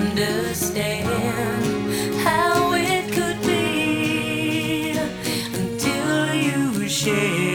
understand how it could be until you shared